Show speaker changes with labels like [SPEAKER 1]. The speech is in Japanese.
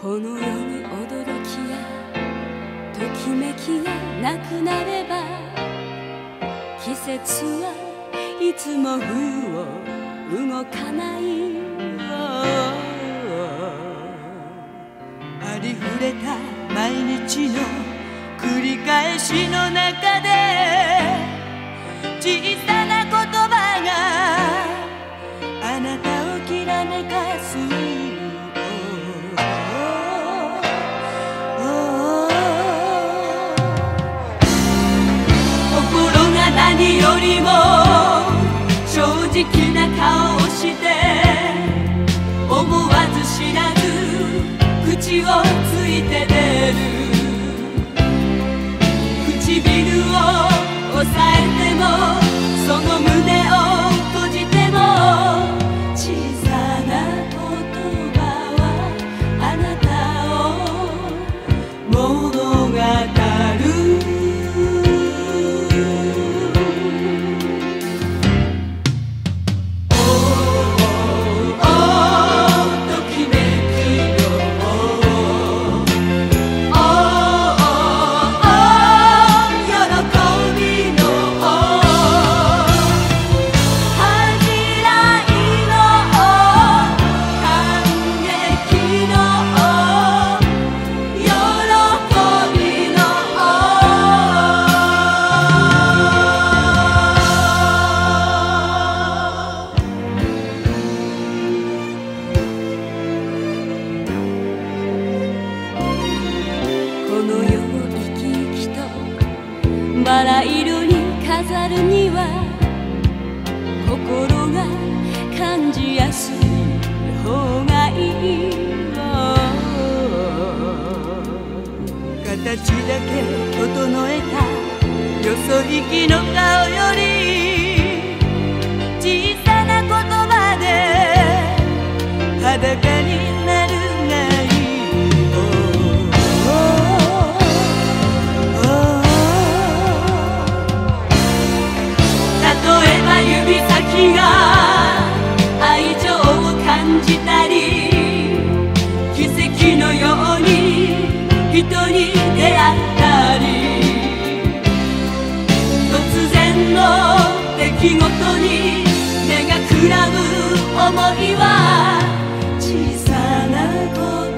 [SPEAKER 1] この世に驚きやときめきがなくなれば季節はいつも冬を動かない
[SPEAKER 2] ありふれた毎日の繰り返しの中で小さな正直な顔をして思わず知らず口を
[SPEAKER 1] バラ色に飾るには心が感じやすい方がいい
[SPEAKER 2] 形だけ整えたよそ行きの顔より小さな言葉で裸じたり奇跡のように人に出会ったり突然の出来事に目がくらむ思いは小さな声